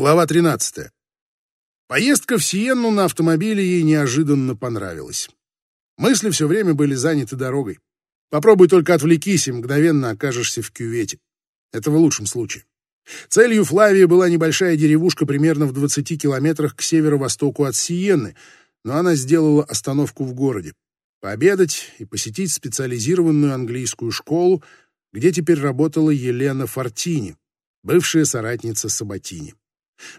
Глава 13. Поездка в Сиенну на автомобиле ей неожиданно понравилась. Мысли все время были заняты дорогой. Попробуй только отвлекись, и мгновенно окажешься в кювете. Это в лучшем случае. Целью Флавии была небольшая деревушка примерно в 20 километрах к северо-востоку от Сиенны, но она сделала остановку в городе. Пообедать и посетить специализированную английскую школу, где теперь работала Елена Фортини, бывшая соратница Сабатини.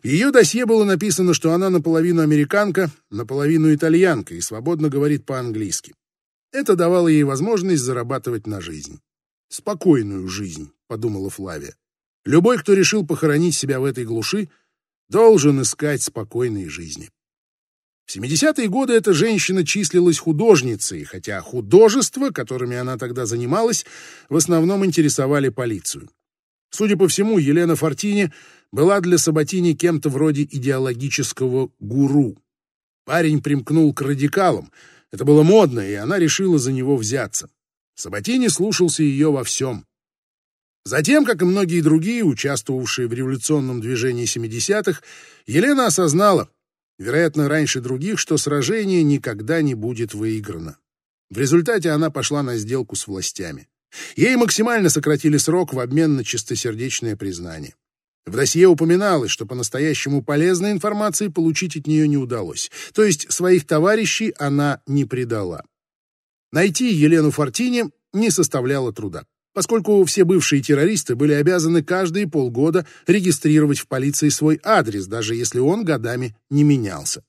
В ее досье было написано, что она наполовину американка, наполовину итальянка и свободно говорит по-английски. Это давало ей возможность зарабатывать на жизнь. «Спокойную жизнь», — подумала Флавия. «Любой, кто решил похоронить себя в этой глуши, должен искать спокойной жизни». В 70-е годы эта женщина числилась художницей, хотя художества, которыми она тогда занималась, в основном интересовали полицию. Судя по всему, Елена Фортини была для Сабатини кем-то вроде идеологического гуру. Парень примкнул к радикалам. Это было модно, и она решила за него взяться. Сабатини слушался ее во всем. Затем, как и многие другие, участвовавшие в революционном движении 70-х, Елена осознала, вероятно, раньше других, что сражение никогда не будет выиграно. В результате она пошла на сделку с властями. Ей максимально сократили срок в обмен на чистосердечное признание. В досье упоминалось, что по-настоящему полезной информации получить от нее не удалось, то есть своих товарищей она не предала. Найти Елену Фортини не составляло труда, поскольку все бывшие террористы были обязаны каждые полгода регистрировать в полиции свой адрес, даже если он годами не менялся.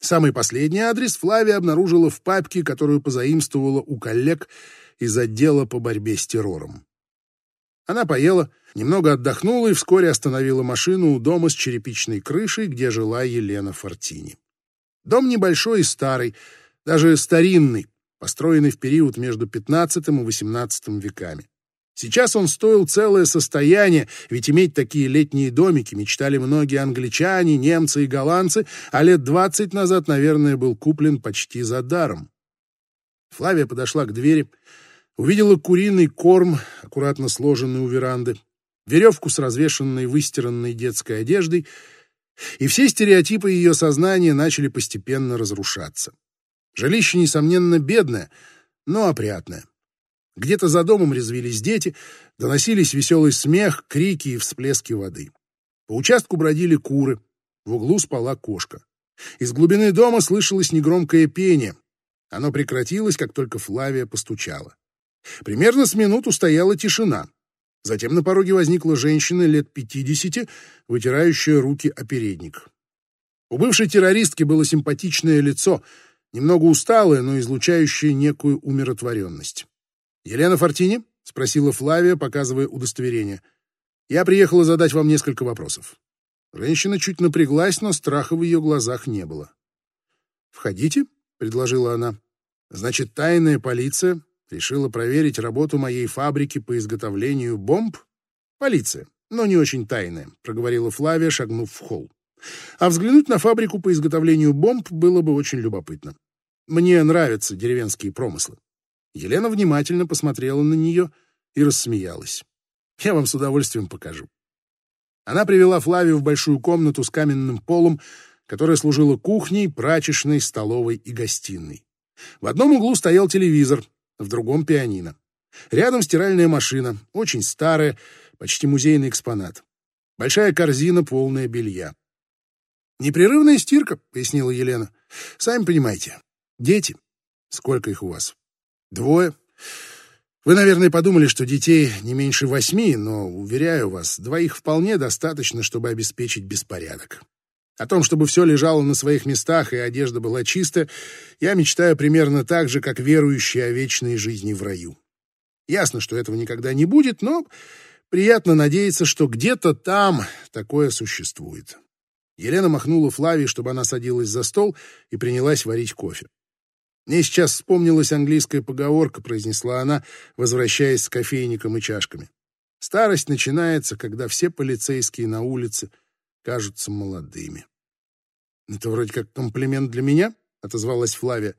Самый последний адрес Флавия обнаружила в папке, которую позаимствовала у коллег из отдела по борьбе с террором. Она поела, немного отдохнула и вскоре остановила машину у дома с черепичной крышей, где жила Елена Фортини. Дом небольшой и старый, даже старинный, построенный в период между XV и XVIII веками. Сейчас он стоил целое состояние, ведь иметь такие летние домики мечтали многие англичане, немцы и голландцы, а лет двадцать назад, наверное, был куплен почти за даром. Флавия подошла к двери, увидела куриный корм, аккуратно сложенный у веранды, веревку с развешенной выстиранной детской одеждой, и все стереотипы ее сознания начали постепенно разрушаться. Жилище, несомненно, бедное, но опрятное. Где-то за домом резвились дети, доносились веселый смех, крики и всплески воды. По участку бродили куры, в углу спала кошка. Из глубины дома слышалось негромкое пение. Оно прекратилось, как только Флавия постучала. Примерно с минуту стояла тишина. Затем на пороге возникла женщина лет пятидесяти, вытирающая руки о передник. У бывшей террористки было симпатичное лицо, немного усталое, но излучающее некую умиротворенность. «Елена Фортини?» — спросила Флавия, показывая удостоверение. «Я приехала задать вам несколько вопросов». Женщина чуть напряглась, но страха в ее глазах не было. «Входите», — предложила она. «Значит, тайная полиция решила проверить работу моей фабрики по изготовлению бомб? Полиция, но не очень тайная», — проговорила Флавия, шагнув в холл. «А взглянуть на фабрику по изготовлению бомб было бы очень любопытно. Мне нравятся деревенские промыслы». Елена внимательно посмотрела на нее и рассмеялась. «Я вам с удовольствием покажу». Она привела Флавию в большую комнату с каменным полом, которая служила кухней, прачечной, столовой и гостиной. В одном углу стоял телевизор, в другом — пианино. Рядом стиральная машина, очень старая, почти музейный экспонат. Большая корзина, полная белья. «Непрерывная стирка», — пояснила Елена. «Сами понимаете, дети. Сколько их у вас?» Двое. Вы, наверное, подумали, что детей не меньше восьми, но, уверяю вас, двоих вполне достаточно, чтобы обеспечить беспорядок. О том, чтобы все лежало на своих местах и одежда была чиста, я мечтаю примерно так же, как верующие о вечной жизни в раю. Ясно, что этого никогда не будет, но приятно надеяться, что где-то там такое существует. Елена махнула Флавии, чтобы она садилась за стол и принялась варить кофе. «Мне сейчас вспомнилась английская поговорка», — произнесла она, возвращаясь с кофейником и чашками. «Старость начинается, когда все полицейские на улице кажутся молодыми». «Это вроде как комплимент для меня», — отозвалась Флавия.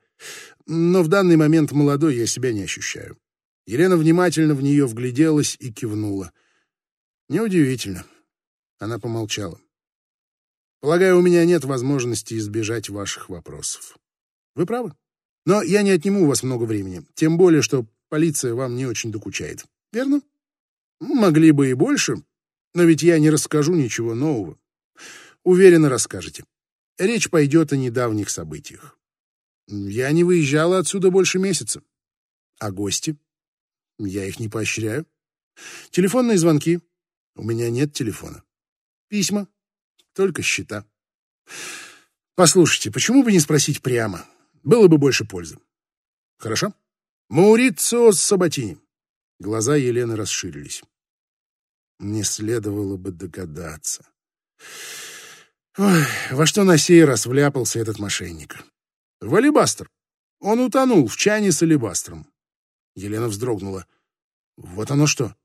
«Но в данный момент молодой я себя не ощущаю». Елена внимательно в нее вгляделась и кивнула. «Неудивительно». Она помолчала. Полагаю, у меня нет возможности избежать ваших вопросов. Вы правы. Но я не отниму у вас много времени, тем более, что полиция вам не очень докучает. Верно? Могли бы и больше, но ведь я не расскажу ничего нового. Уверенно расскажете. Речь пойдет о недавних событиях. Я не выезжала отсюда больше месяца. А гости? Я их не поощряю. Телефонные звонки? У меня нет телефона. Письма? Только счета. Послушайте, почему бы не спросить прямо? Было бы больше пользы. Хорошо? Маурицио Сабатини. Глаза Елены расширились. Не следовало бы догадаться. Ой, во что на сей раз вляпался этот мошенник? В алебастр. Он утонул в чане с алебастром. Елена вздрогнула. Вот оно что.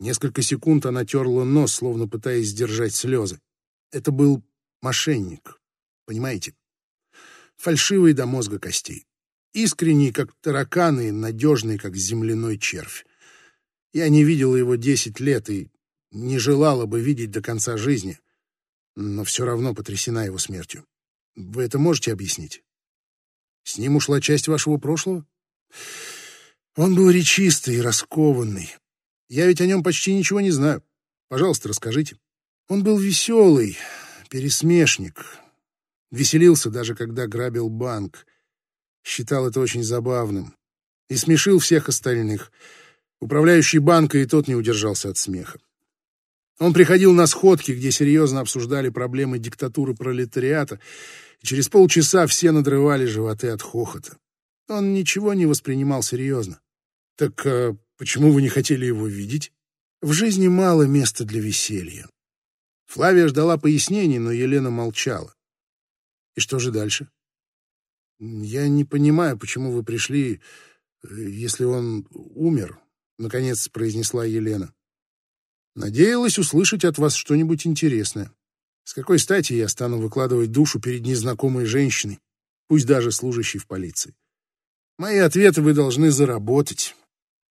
Несколько секунд она терла нос, словно пытаясь сдержать слезы. Это был мошенник, понимаете? Фальшивый до мозга костей. Искренний, как тараканы, надежный, как земляной червь. Я не видела его десять лет и не желала бы видеть до конца жизни, но все равно потрясена его смертью. Вы это можете объяснить? С ним ушла часть вашего прошлого? Он был речистый и раскованный. Я ведь о нем почти ничего не знаю. Пожалуйста, расскажите. Он был веселый, пересмешник. Веселился даже, когда грабил банк. Считал это очень забавным. И смешил всех остальных. Управляющий банка и тот не удержался от смеха. Он приходил на сходки, где серьезно обсуждали проблемы диктатуры пролетариата, и через полчаса все надрывали животы от хохота. Он ничего не воспринимал серьезно. Так а почему вы не хотели его видеть? В жизни мало места для веселья. Флавия ждала пояснений, но Елена молчала. И что же дальше? Я не понимаю, почему вы пришли, если он умер, наконец произнесла Елена. Надеялась услышать от вас что-нибудь интересное. С какой стати я стану выкладывать душу перед незнакомой женщиной, пусть даже служащей в полиции? Мои ответы вы должны заработать.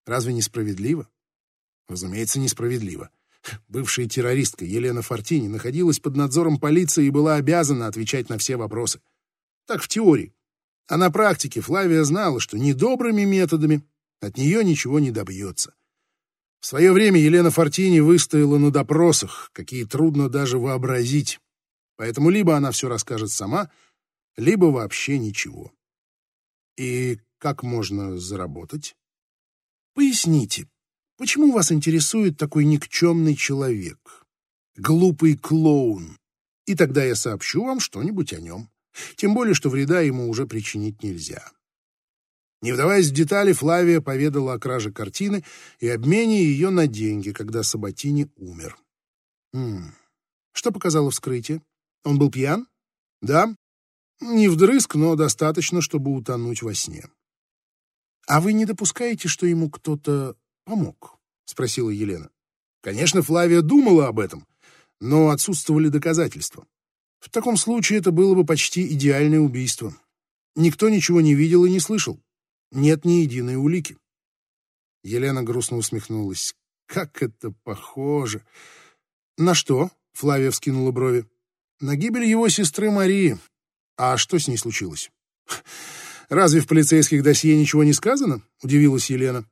Разве несправедливо? Разумеется, несправедливо. Бывшая террористка Елена Фортини находилась под надзором полиции и была обязана отвечать на все вопросы. Так в теории. А на практике Флавия знала, что недобрыми методами от нее ничего не добьется. В свое время Елена Фортини выстояла на допросах, какие трудно даже вообразить. Поэтому либо она все расскажет сама, либо вообще ничего. И как можно заработать? Поясните, почему вас интересует такой никчемный человек? Глупый клоун. И тогда я сообщу вам что-нибудь о нем. Тем более, что вреда ему уже причинить нельзя. Не вдаваясь в детали, Флавия поведала о краже картины и обмене ее на деньги, когда Сабатини умер. М. Что показало вскрытие? Он был пьян? Да. Не вдрызг, но достаточно, чтобы утонуть во сне. А вы не допускаете, что ему кто-то помог? Спросила Елена. Конечно, Флавия думала об этом, но отсутствовали доказательства. В таком случае это было бы почти идеальное убийство. Никто ничего не видел и не слышал. Нет ни единой улики. Елена грустно усмехнулась. Как это похоже. На что? Флавия вскинула брови. На гибель его сестры Марии. А что с ней случилось? Разве в полицейских досье ничего не сказано? Удивилась Елена.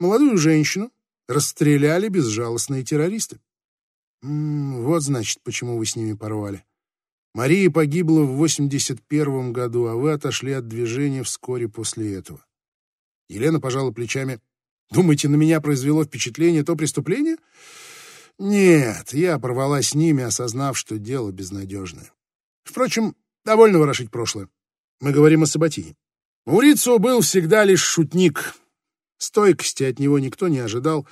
Молодую женщину расстреляли безжалостные террористы. М -м, вот, значит, почему вы с ними порвали. Мария погибла в 81 году, а вы отошли от движения вскоре после этого. Елена пожала плечами. «Думаете, на меня произвело впечатление то преступление?» «Нет, я порвала с ними, осознав, что дело безнадежное. Впрочем, довольно ворошить прошлое. Мы говорим о Саботине. Маурицо был всегда лишь шутник. Стойкости от него никто не ожидал,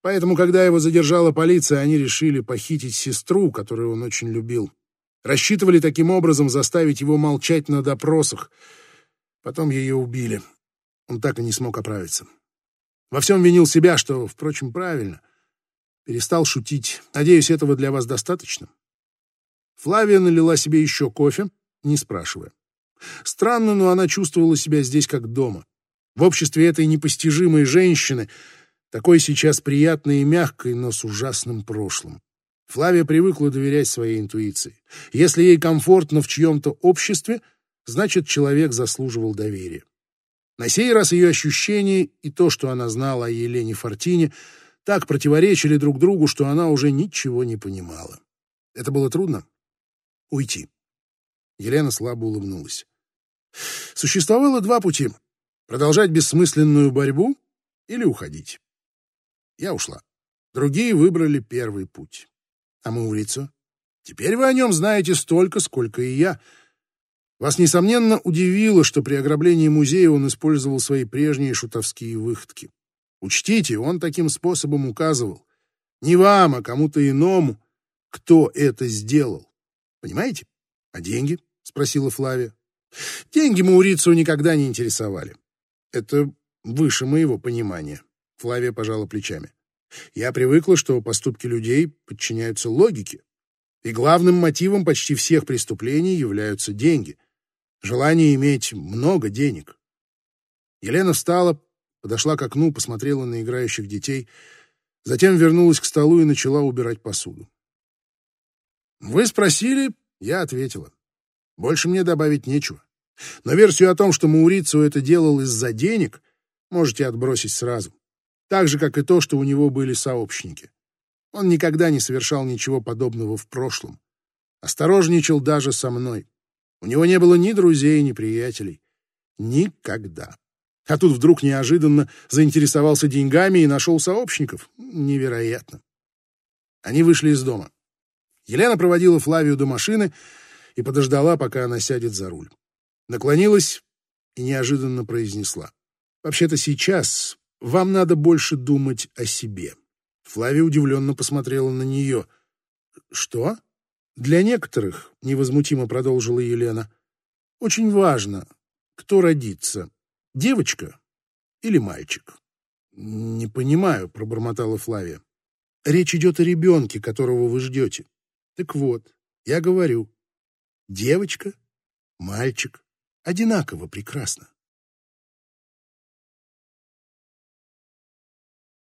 поэтому, когда его задержала полиция, они решили похитить сестру, которую он очень любил. Рассчитывали таким образом заставить его молчать на допросах. Потом ее убили. Он так и не смог оправиться. Во всем винил себя, что, впрочем, правильно. Перестал шутить. Надеюсь, этого для вас достаточно. Флавия налила себе еще кофе, не спрашивая. Странно, но она чувствовала себя здесь как дома. В обществе этой непостижимой женщины, такой сейчас приятной и мягкой, но с ужасным прошлым. Флавия привыкла доверять своей интуиции. Если ей комфортно в чьем-то обществе, значит, человек заслуживал доверия. На сей раз ее ощущения и то, что она знала о Елене Фортине, так противоречили друг другу, что она уже ничего не понимала. Это было трудно? Уйти. Елена слабо улыбнулась. Существовало два пути — продолжать бессмысленную борьбу или уходить. Я ушла. Другие выбрали первый путь. А Маурицо? Теперь вы о нем знаете столько, сколько и я. Вас, несомненно, удивило, что при ограблении музея он использовал свои прежние шутовские выходки. Учтите, он таким способом указывал. Не вам, а кому-то иному, кто это сделал. Понимаете? А деньги? — спросила Флавия. Деньги Маурицу никогда не интересовали. Это выше моего понимания. Флавия пожала плечами. Я привыкла, что поступки людей подчиняются логике. И главным мотивом почти всех преступлений являются деньги. Желание иметь много денег. Елена встала, подошла к окну, посмотрела на играющих детей, затем вернулась к столу и начала убирать посуду. «Вы спросили, я ответила. Больше мне добавить нечего. Но версию о том, что Маурицио это делал из-за денег, можете отбросить сразу. Так же, как и то, что у него были сообщники. Он никогда не совершал ничего подобного в прошлом. Осторожничал даже со мной. У него не было ни друзей, ни приятелей. Никогда. А тут вдруг неожиданно заинтересовался деньгами и нашел сообщников. Невероятно. Они вышли из дома. Елена проводила Флавию до машины, и подождала, пока она сядет за руль. Наклонилась и неожиданно произнесла. «Вообще-то сейчас вам надо больше думать о себе». Флавия удивленно посмотрела на нее. «Что?» «Для некоторых», — невозмутимо продолжила Елена, — «очень важно, кто родится, девочка или мальчик». «Не понимаю», — пробормотала Флавия. «Речь идет о ребенке, которого вы ждете. Так вот, я говорю, Девочка, мальчик одинаково прекрасно.